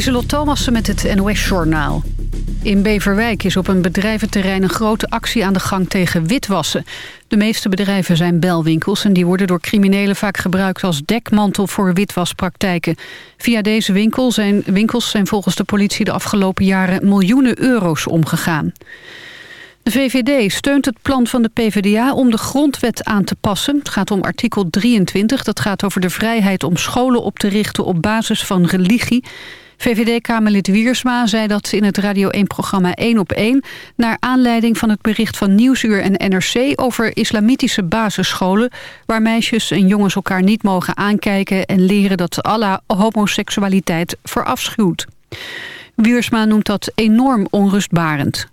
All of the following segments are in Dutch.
Lieselot Thomassen met het NOS-journaal. In Beverwijk is op een bedrijventerrein een grote actie aan de gang tegen witwassen. De meeste bedrijven zijn belwinkels en die worden door criminelen vaak gebruikt als dekmantel voor witwaspraktijken. Via deze winkel zijn, winkels zijn volgens de politie de afgelopen jaren miljoenen euro's omgegaan. De VVD steunt het plan van de PvdA om de grondwet aan te passen. Het gaat om artikel 23, dat gaat over de vrijheid om scholen op te richten op basis van religie. VVD-Kamerlid Wiersma zei dat in het Radio 1-programma 1 op 1... naar aanleiding van het bericht van Nieuwsuur en NRC... over islamitische basisscholen... waar meisjes en jongens elkaar niet mogen aankijken... en leren dat Allah homoseksualiteit verafschuwt. Wiersma noemt dat enorm onrustbarend.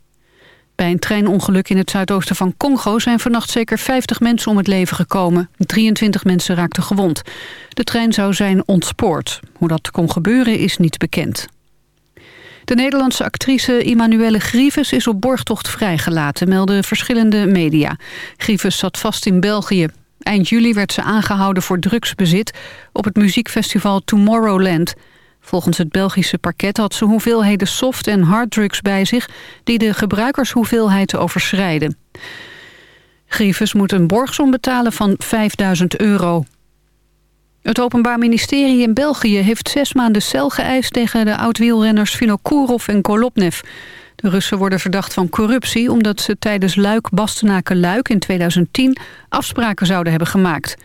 Bij een treinongeluk in het zuidoosten van Congo zijn vannacht zeker 50 mensen om het leven gekomen. 23 mensen raakten gewond. De trein zou zijn ontspoord. Hoe dat kon gebeuren is niet bekend. De Nederlandse actrice Immanuelle Grieves is op borgtocht vrijgelaten, melden verschillende media. Grieves zat vast in België. Eind juli werd ze aangehouden voor drugsbezit op het muziekfestival Tomorrowland. Volgens het Belgische parket had ze hoeveelheden soft- en harddrugs bij zich... die de gebruikershoeveelheid overschrijden. Grieves moet een borgsom betalen van 5000 euro. Het Openbaar Ministerie in België heeft zes maanden cel geëist... tegen de oud-wielrenners Vinokourov en Kolopnev. De Russen worden verdacht van corruptie... omdat ze tijdens Luik-Bastenaken-Luik in 2010 afspraken zouden hebben gemaakt...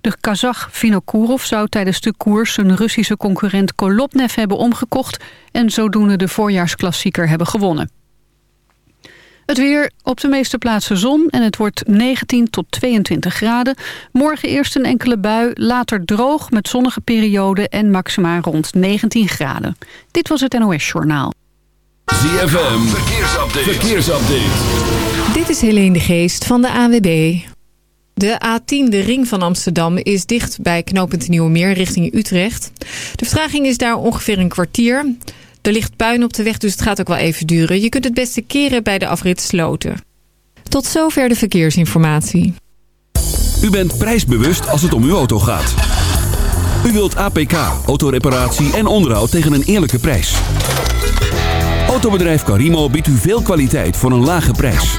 De Kazach Vinokourov zou tijdens de koers zijn Russische concurrent Kolopnev hebben omgekocht... en zodoende de voorjaarsklassieker hebben gewonnen. Het weer op de meeste plaatsen zon en het wordt 19 tot 22 graden. Morgen eerst een enkele bui, later droog met zonnige perioden en maxima rond 19 graden. Dit was het NOS Journaal. ZFM, verkeersupdate. verkeersupdate. Dit is Helene de Geest van de AWB. De A10, de ring van Amsterdam, is dicht bij knooppunt Nieuwemeer richting Utrecht. De vertraging is daar ongeveer een kwartier. Er ligt puin op de weg, dus het gaat ook wel even duren. Je kunt het beste keren bij de afrit Sloten. Tot zover de verkeersinformatie. U bent prijsbewust als het om uw auto gaat. U wilt APK, autoreparatie en onderhoud tegen een eerlijke prijs. Autobedrijf Carimo biedt u veel kwaliteit voor een lage prijs.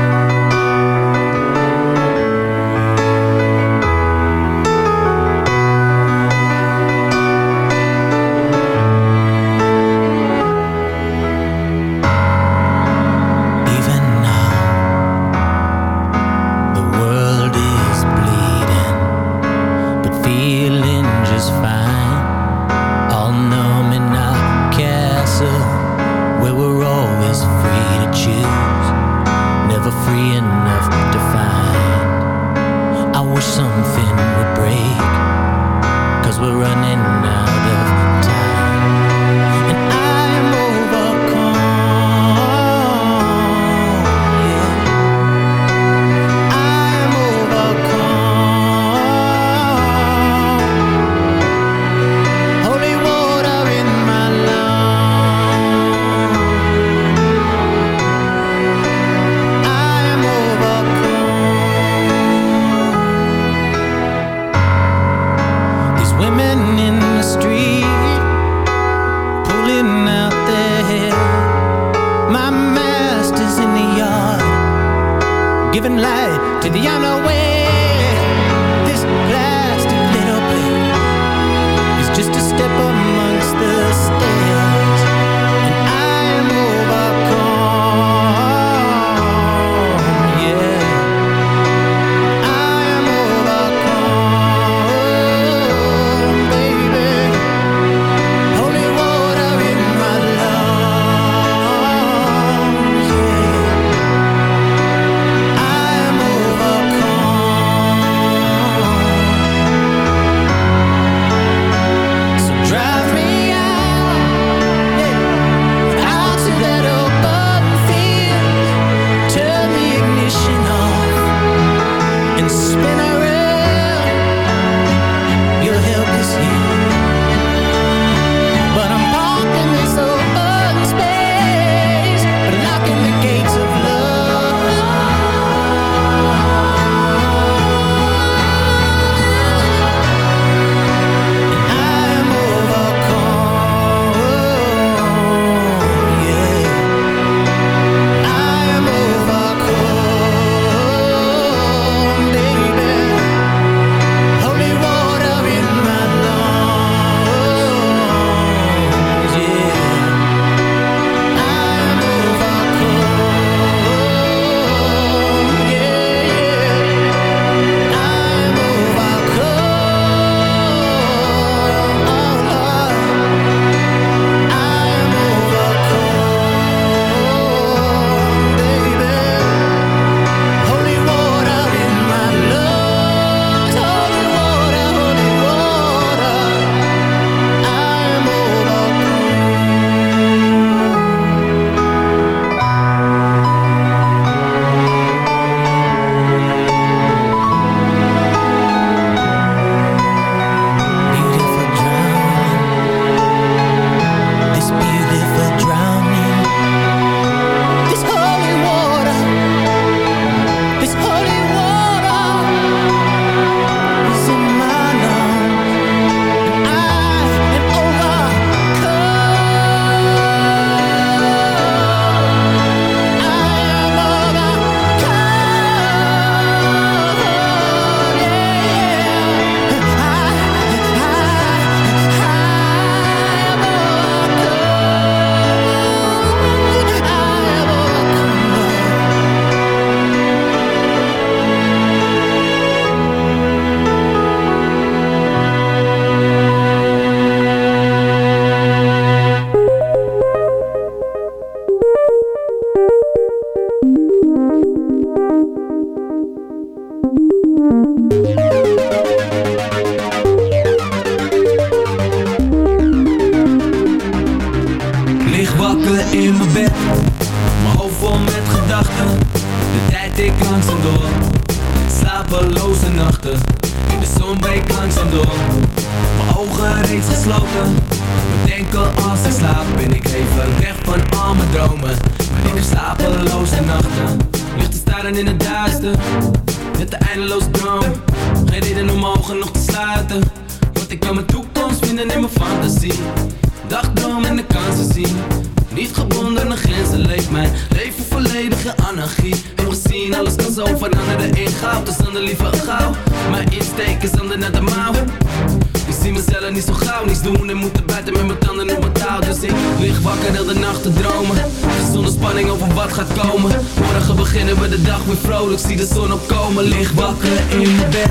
Spanning over wat gaat komen. Morgen beginnen we de dag weer vrolijk, zie de zon opkomen. Lig wakker in mijn bed,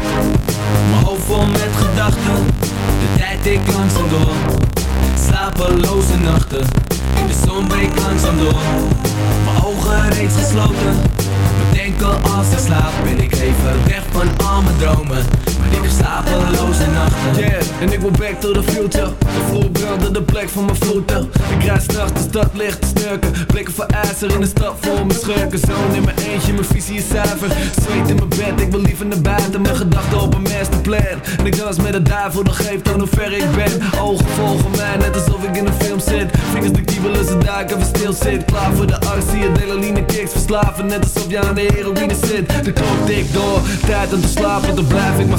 mijn hoofd vol met gedachten. De tijd ik langs en door, slapeloze nachten. De zon breekt langzaam door, mijn ogen reeds gesloten. Bedenken als ik slaap, ben ik even weg van al mijn dromen. Ik heb slapeloze nachten. Yeah, en ik wil back to the future. De vloer brandde de plek van mijn voeten. Ik rijd s'nachts de stad licht te snurken. Blikken voor ijzer in de stad voor mijn schurken. Zoon in mijn eentje, mijn visie is zuiver. Zweet in mijn bed, ik wil liever naar buiten. Mijn gedachten op een masterplan. En ik dans met de duivel, dat geeft aan hoe ver ik ben. Ogen volgen mij, net alsof ik in een film zit. Vingers de kiebelen, ze duiken, even stil zit. Klaar voor de arts, zie je delaline kicks. Verslaven, net alsof je aan de heroïne zit. De klok tikt door, tijd om te slapen Dan blijf ik maar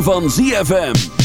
van ZFM.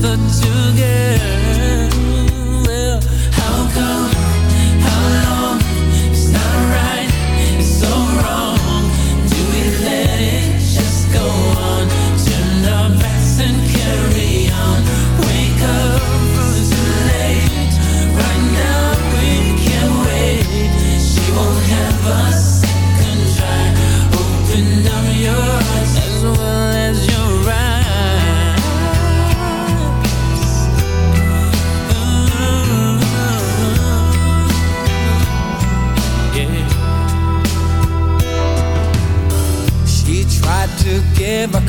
the together.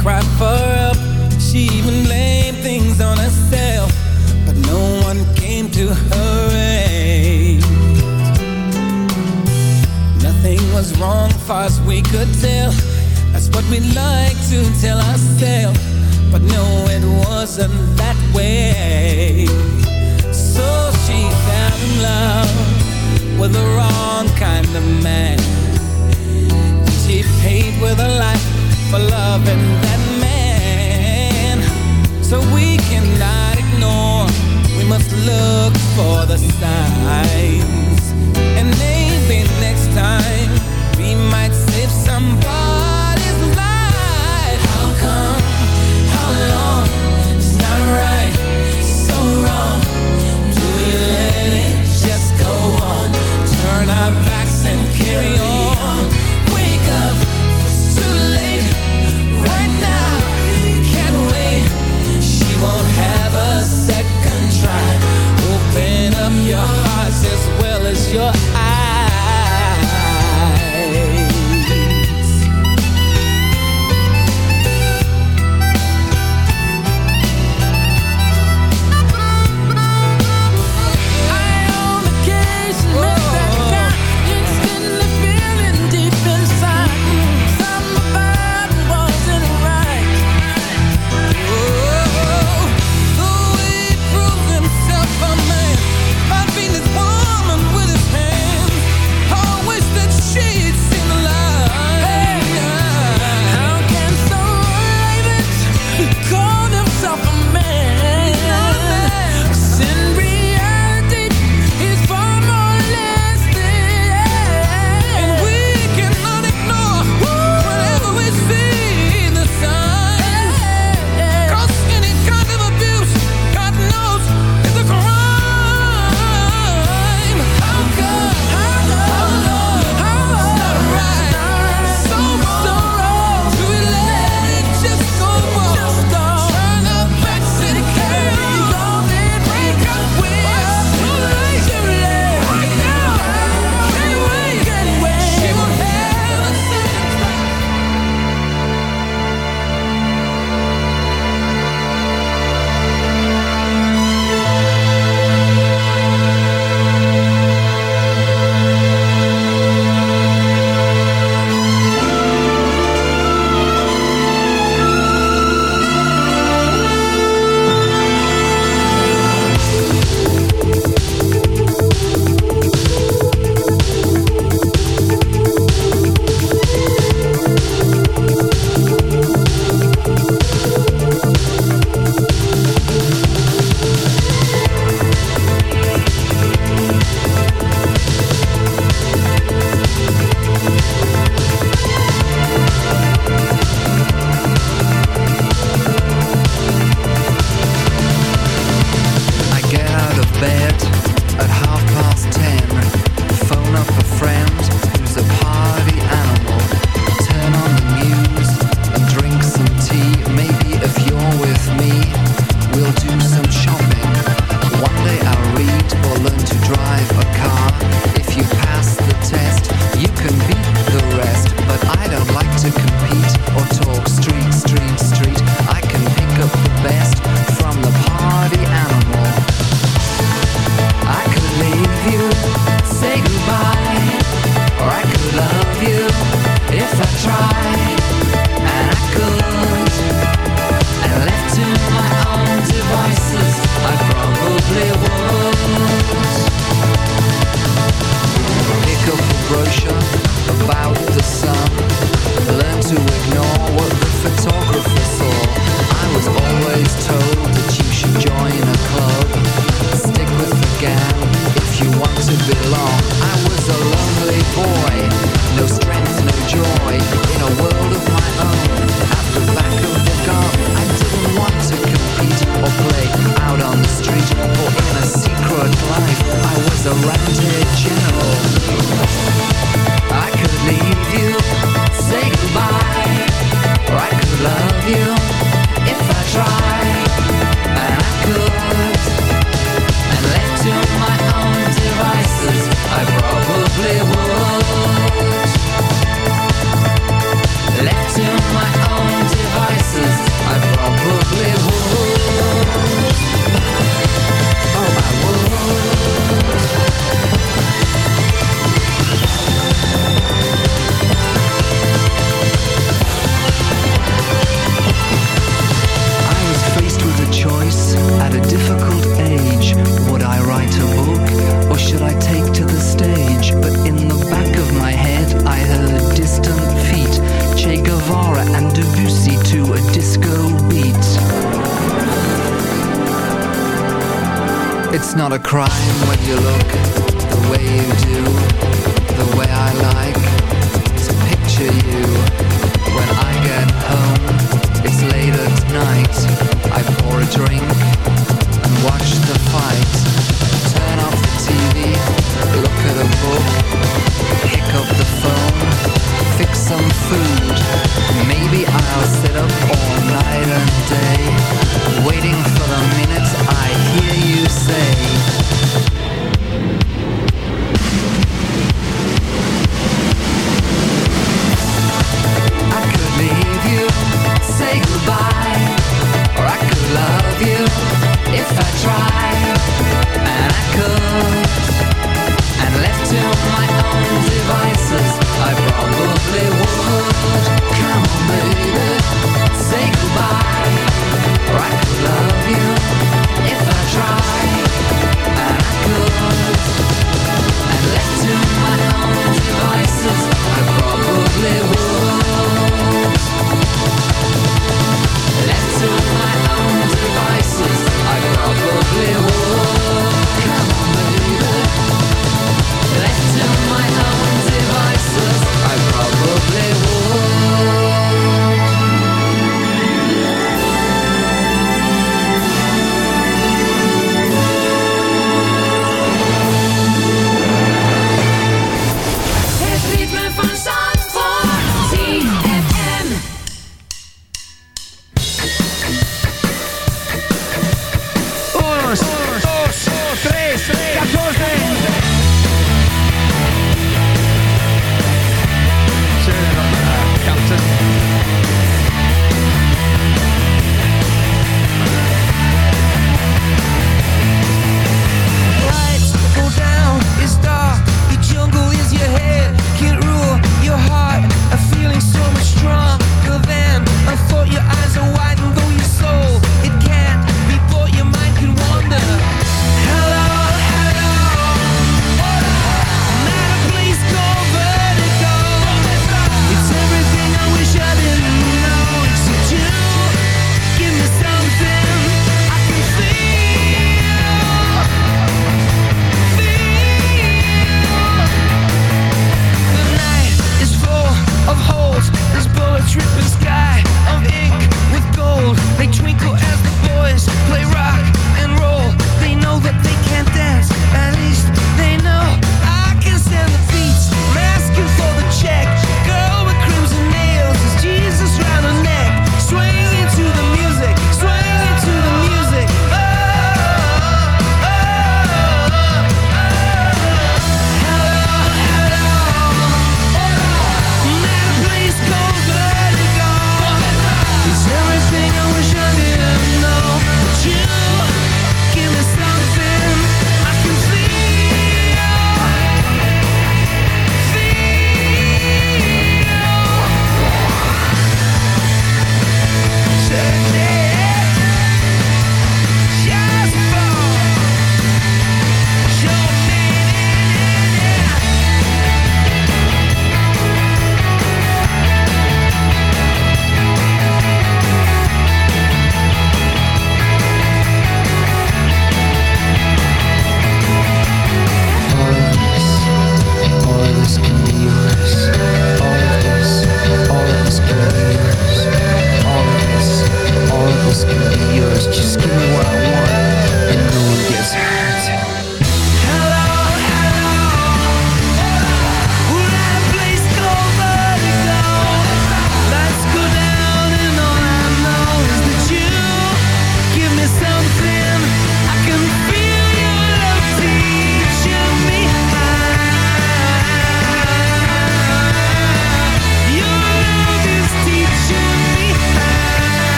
cried for help. She even blamed things on herself, but no one came to her aid. Nothing was wrong, far as we could tell. That's what we like to tell ourselves, but no, it wasn't that way.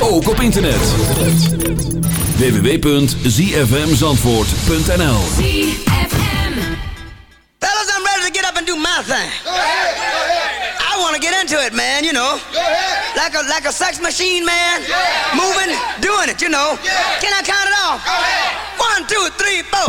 Ook op internet. www.zfmzandvoort.nl Fellas, I'm ready to get up and do my thing. I want to get into it, man, you know. Like a like a sex machine, man. Moving, doing it, you know. Can I count it off? One, two, three, four.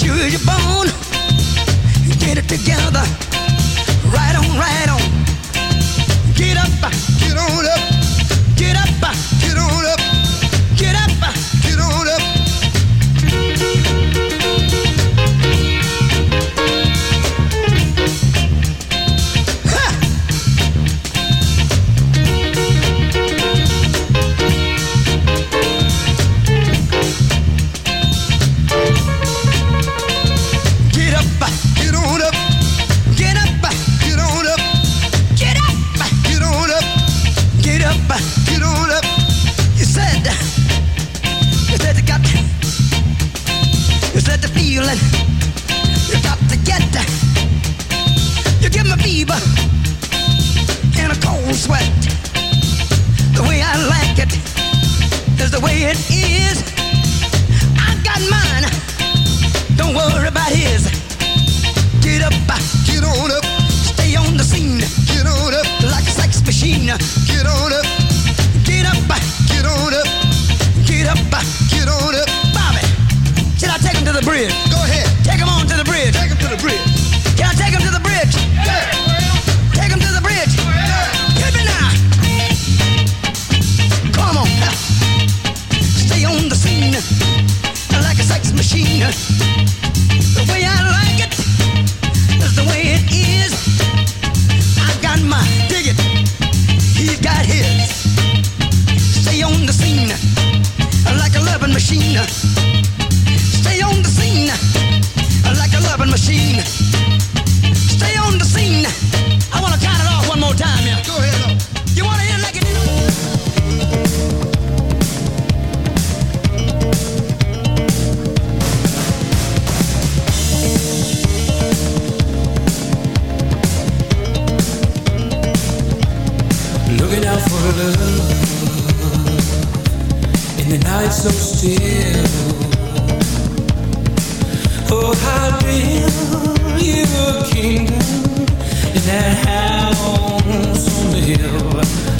Sure you're born. Get it together. Right on, right on. Get up, get on up. Get up, get on up. Get up, for love in the night so still. Oh, how build you a kingdom in that house on the hill.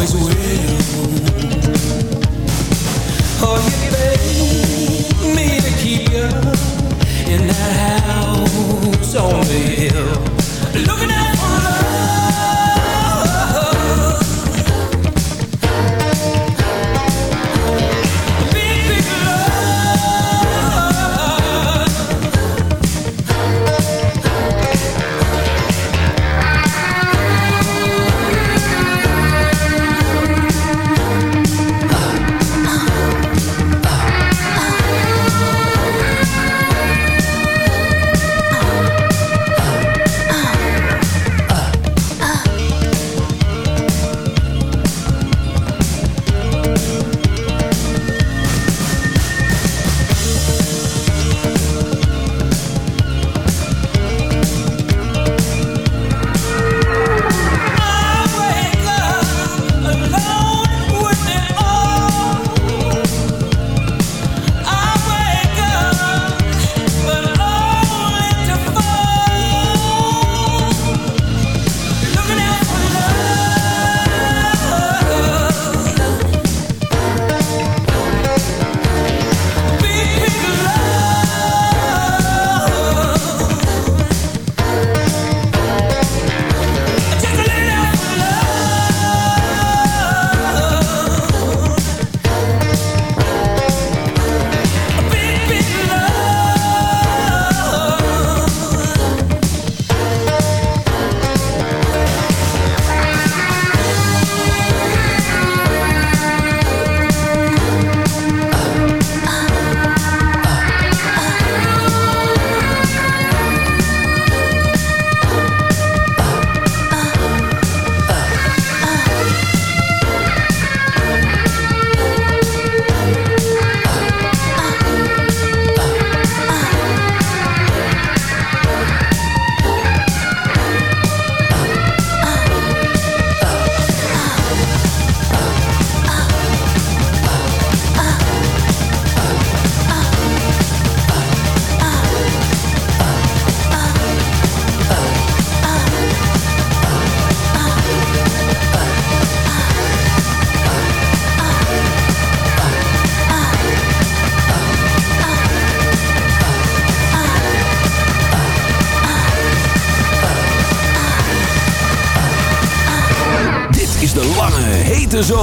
Always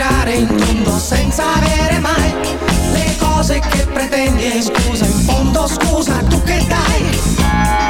Girare in tondo senza avere mai le cose che pretendi. E scusa in fondo scusa tu che dai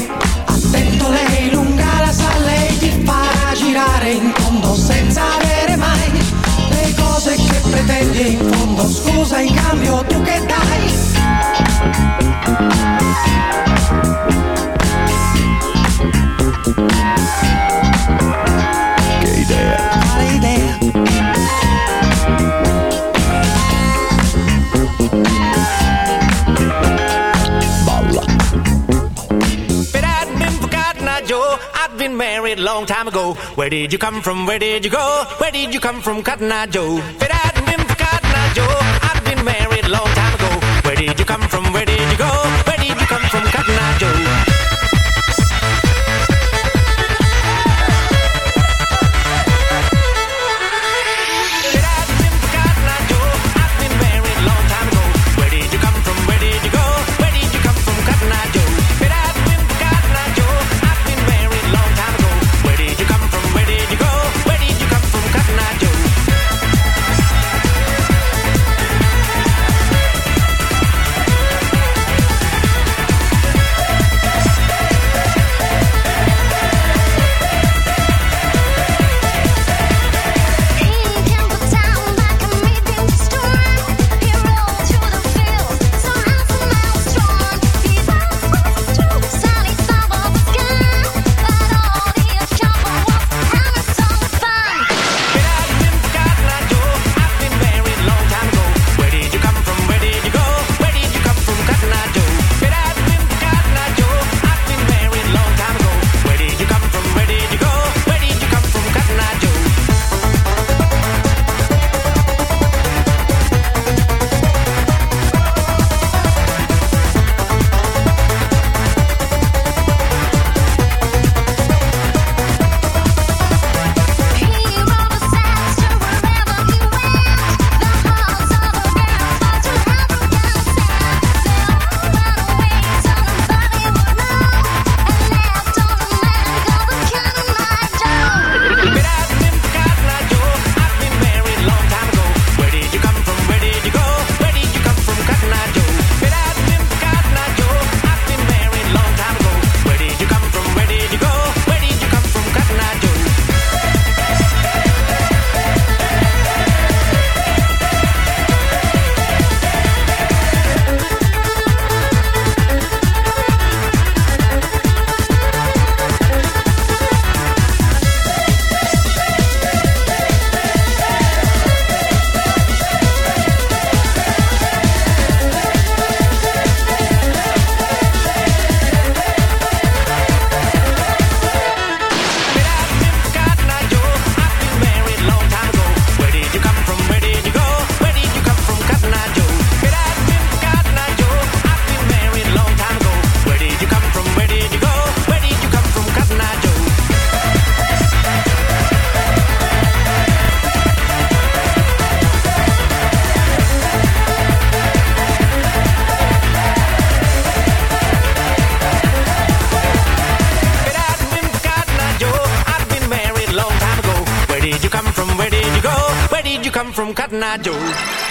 Fondo scusa in cambio tu che dai che idea, Quale idea? balla, But I'd been forgotten, I Joe. I'd been married a long time ago. Where did you come from? Where did you go? Where did you come from, Cotton Eye Joe? But I'd been forgotten, I Joe. I'd been married long time ago. Where did you come from? Come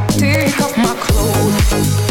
tchau.